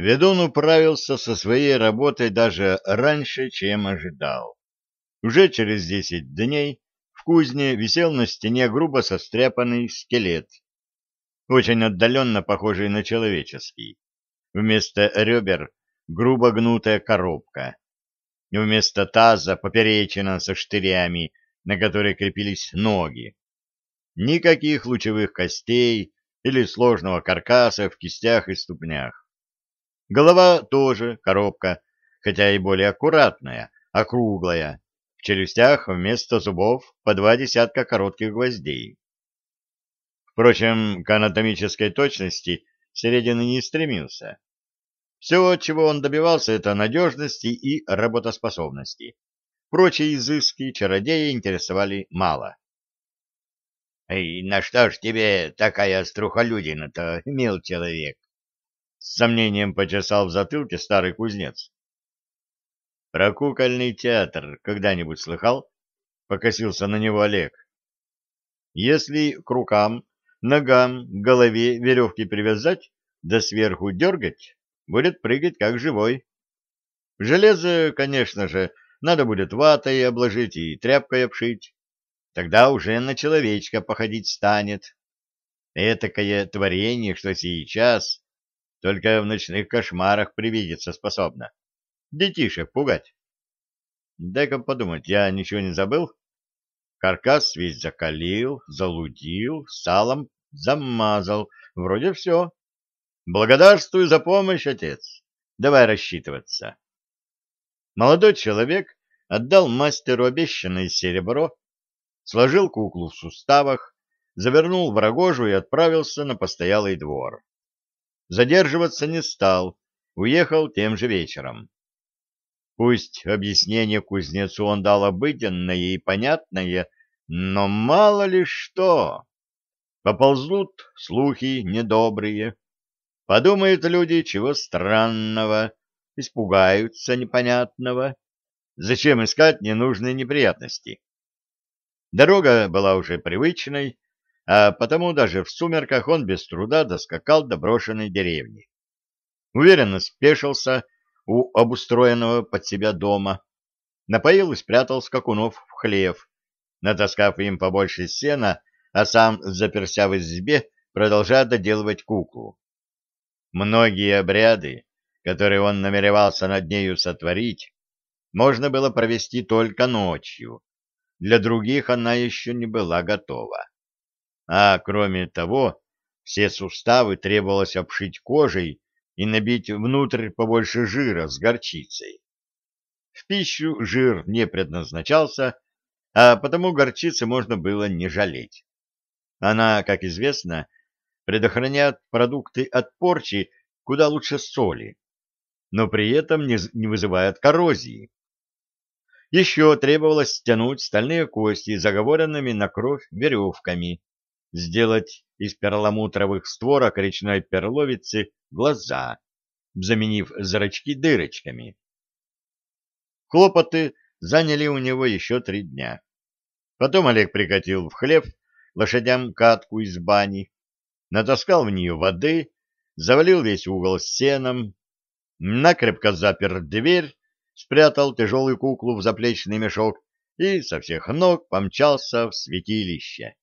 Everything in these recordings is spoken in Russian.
Ведун управился со своей работой даже раньше, чем ожидал. Уже через десять дней в кузне висел на стене грубо состряпанный скелет, очень отдаленно похожий на человеческий. Вместо ребер грубо гнутая коробка. Вместо таза поперечина со штырями, на которые крепились ноги. Никаких лучевых костей или сложного каркаса в кистях и ступнях. Голова тоже коробка, хотя и более аккуратная, округлая. В челюстях вместо зубов по два десятка коротких гвоздей. Впрочем, к анатомической точности Середины не стремился. Все, чего он добивался, это надежности и работоспособности. Прочие изыски чародея интересовали мало. — Эй, на что ж тебе такая струхолюдина-то, мил человек? С сомнением почесал в затылке старый кузнец. — Про кукольный театр когда-нибудь слыхал? — покосился на него Олег. — Если к рукам, ногам, голове веревки привязать, да сверху дергать, будет прыгать как живой. Железо, конечно же, надо будет ватой обложить и тряпкой обшить. Тогда уже на человечка походить станет. Этакое творение, что сейчас только в ночных кошмарах привидеться способно. Детишек пугать. Дай-ка подумать, я ничего не забыл? Каркас весь закалил, залудил, салом замазал. Вроде все. Благодарствую за помощь, отец. Давай рассчитываться. Молодой человек отдал мастеру обещанное серебро, сложил куклу в суставах, завернул в рогожу и отправился на постоялый двор. Задерживаться не стал, уехал тем же вечером. Пусть объяснение кузнецу он дал обыденное и понятное, но мало ли что. Поползут слухи недобрые. Подумают люди, чего странного, испугаются непонятного. Зачем искать ненужные неприятности? Дорога была уже привычной, а потому даже в сумерках он без труда доскакал до брошенной деревни. Уверенно спешился у обустроенного под себя дома, напоил и спрятал скакунов в хлев, натаскав им побольше сена, а сам, заперся в избе, продолжая доделывать куклу. Многие обряды, которые он намеревался над нею сотворить, можно было провести только ночью. Для других она еще не была готова. А кроме того, все суставы требовалось обшить кожей и набить внутрь побольше жира с горчицей. В пищу жир не предназначался, а потому горчицы можно было не жалеть. Она, как известно, предохраняет продукты от порчи куда лучше соли, но при этом не, вызывает коррозии. Еще требовалось стянуть стальные кости заговоренными на кровь веревками, сделать из перламутровых створок речной перловицы глаза, заменив зрачки дырочками. Хлопоты заняли у него еще три дня. Потом Олег прикатил в хлев лошадям катку из бани, натаскал в нее воды, завалил весь угол сеном, накрепко запер дверь, спрятал тяжелую куклу в заплечный мешок и со всех ног помчался в святилище.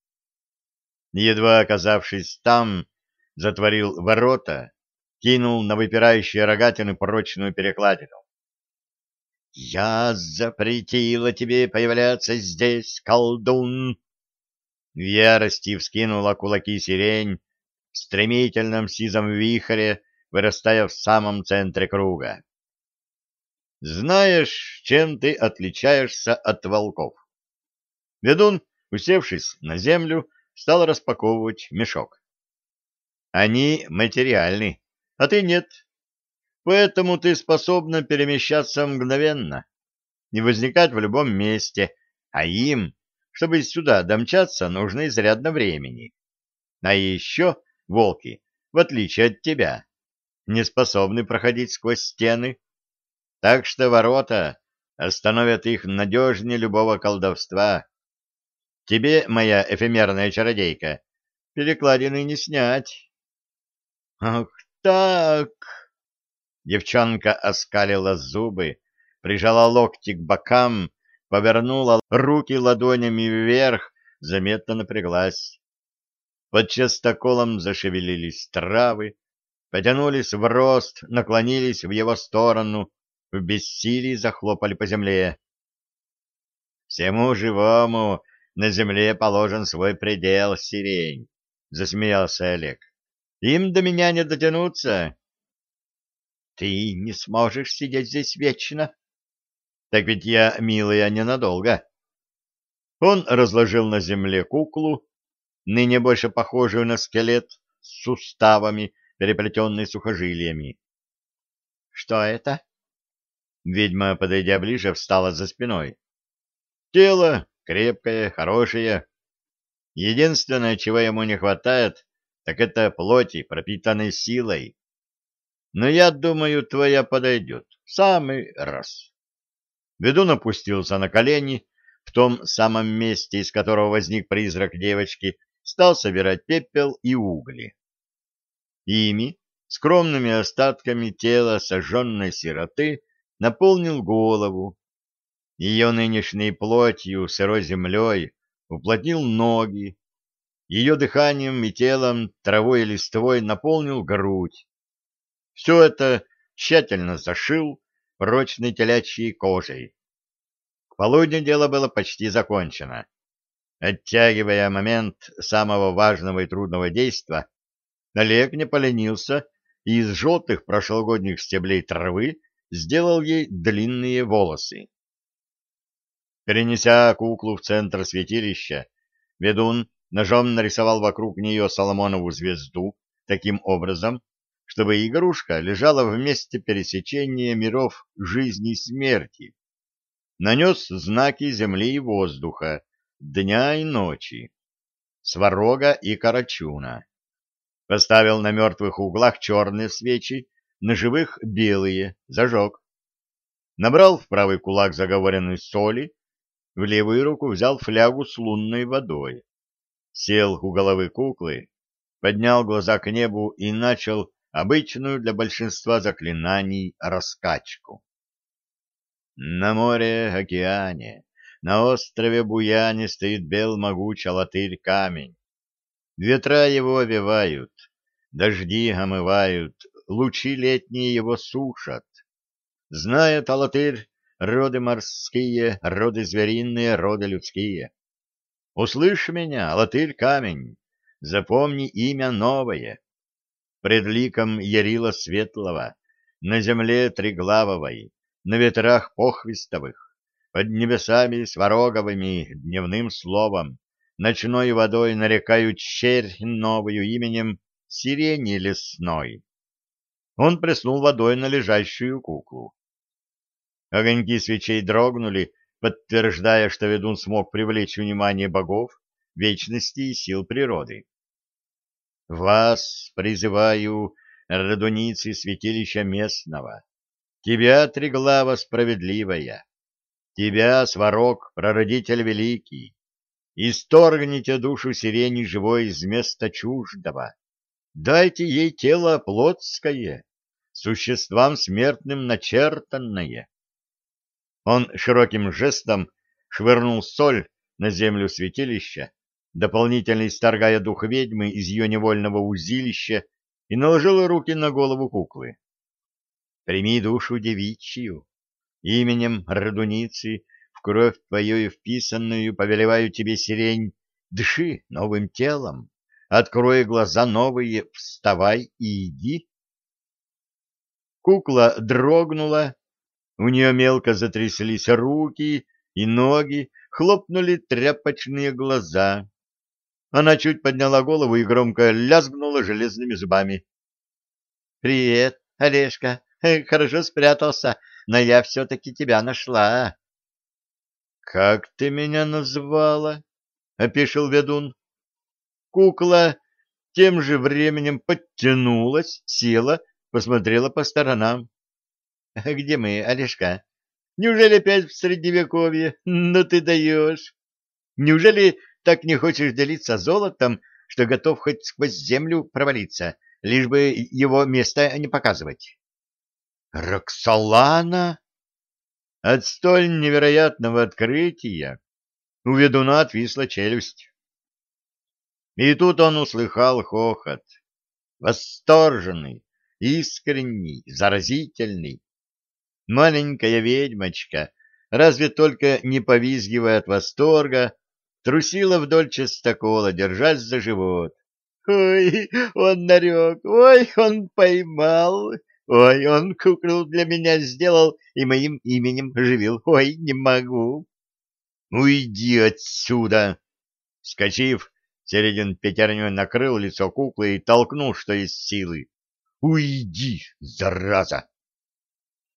Едва оказавшись там, затворил ворота, кинул на выпирающие рогатины прочную перекладину. «Я запретила тебе появляться здесь, колдун!» В ярости вскинула кулаки сирень в стремительном сизом вихре, вырастая в самом центре круга. «Знаешь, чем ты отличаешься от волков?» Ведун, усевшись на землю, стал распаковывать мешок. «Они материальны, а ты нет. Поэтому ты способна перемещаться мгновенно, не возникать в любом месте, а им чтобы сюда домчаться, нужно изрядно времени. А еще волки, в отличие от тебя, не способны проходить сквозь стены. Так что ворота остановят их надежнее любого колдовства. Тебе, моя эфемерная чародейка, перекладины не снять. — Ах так! Девчонка оскалила зубы, прижала локти к бокам, повернула руки ладонями вверх, заметно напряглась. Под частоколом зашевелились травы, потянулись в рост, наклонились в его сторону, в бессилии захлопали по земле. «Всему живому на земле положен свой предел, сирень», — засмеялся Олег. «Им до меня не дотянуться». «Ты не сможешь сидеть здесь вечно». «Так ведь я, милая, ненадолго». Он разложил на земле куклу, ныне больше похожую на скелет с суставами, переплетенный сухожилиями. — Что это? Ведьма, подойдя ближе, встала за спиной. — Тело крепкое, хорошее. Единственное, чего ему не хватает, так это плоти, пропитанной силой. Но я думаю, твоя подойдет. Самый раз. Ведун опустился на колени, в том самом месте, из которого возник призрак девочки, стал собирать пепел и угли. Ими, скромными остатками тела сожженной сироты, наполнил голову. Ее нынешней плотью, сырой землей, уплотнил ноги. Ее дыханием и телом, травой и листвой наполнил грудь. Все это тщательно зашил прочной телячьей кожей. К полудню дело было почти закончено. Оттягивая момент самого важного и трудного действа, Олег не поленился и из желтых прошлогодних стеблей травы сделал ей длинные волосы. Перенеся куклу в центр святилища, ведун ножом нарисовал вокруг нее Соломонову звезду таким образом, чтобы игрушка лежала в месте пересечения миров жизни и смерти. Нанес знаки земли и воздуха, дня и ночи, сварога и карачуна. Поставил на мертвых углах черные свечи, на живых белые, зажег. Набрал в правый кулак заговоренной соли, в левую руку взял флягу с лунной водой. Сел у головы куклы, поднял глаза к небу и начал обычную для большинства заклинаний раскачку. На море, океане, на острове Буяне стоит бел могучий латырь камень. Ветра его овевают, дожди омывают, лучи летние его сушат. Знает Алатырь роды морские, роды звериные, роды людские. Услышь меня, Алатырь камень, запомни имя новое. Пред ликом Ярила Светлого, на земле Триглавовой, на ветрах похвистовых, под небесами свароговыми дневным словом, ночной водой нарекают черь новую именем сирени лесной. Он плеснул водой на лежащую куклу. Огоньки свечей дрогнули, подтверждая, что ведун смог привлечь внимание богов, вечности и сил природы. «Вас призываю, радуницы святилища местного, тебя, Триглава справедливая, Тебя, Сварог, прародитель великий, исторгните душу сирени живой из места чуждого. Дайте ей тело плотское, существам смертным начертанное. Он широким жестом швырнул соль на землю святилища, дополнительно исторгая дух ведьмы из ее невольного узилища и наложил руки на голову куклы. «Прими душу девичью, Именем Радуницы в кровь твою вписанную повелеваю тебе, сирень, дыши новым телом, открой глаза новые, вставай и иди. Кукла дрогнула, у нее мелко затряслись руки и ноги, хлопнули тряпочные глаза. Она чуть подняла голову и громко лязгнула железными зубами. — Привет, Олежка, хорошо спрятался, но я все-таки тебя нашла. — Как ты меня назвала? — опешил ведун. Кукла тем же временем подтянулась, села, посмотрела по сторонам. — Где мы, Олежка? Неужели опять в Средневековье? Ну ты даешь! Неужели так не хочешь делиться золотом, что готов хоть сквозь землю провалиться, лишь бы его место не показывать? Роксолана? От столь невероятного открытия у ведуна отвисла челюсть. И тут он услыхал хохот. Восторженный, искренний, заразительный. Маленькая ведьмочка, разве только не повизгивая от восторга, трусила вдоль частокола, держась за живот. «Ой, он нарек! Ой, он поймал! Ой, он куклу для меня сделал и моим именем живил! Ой, не могу!» «Уйди отсюда!» Скочив, Середин пятерней накрыл лицо куклы и толкнул, что есть силы. «Уйди, зараза!»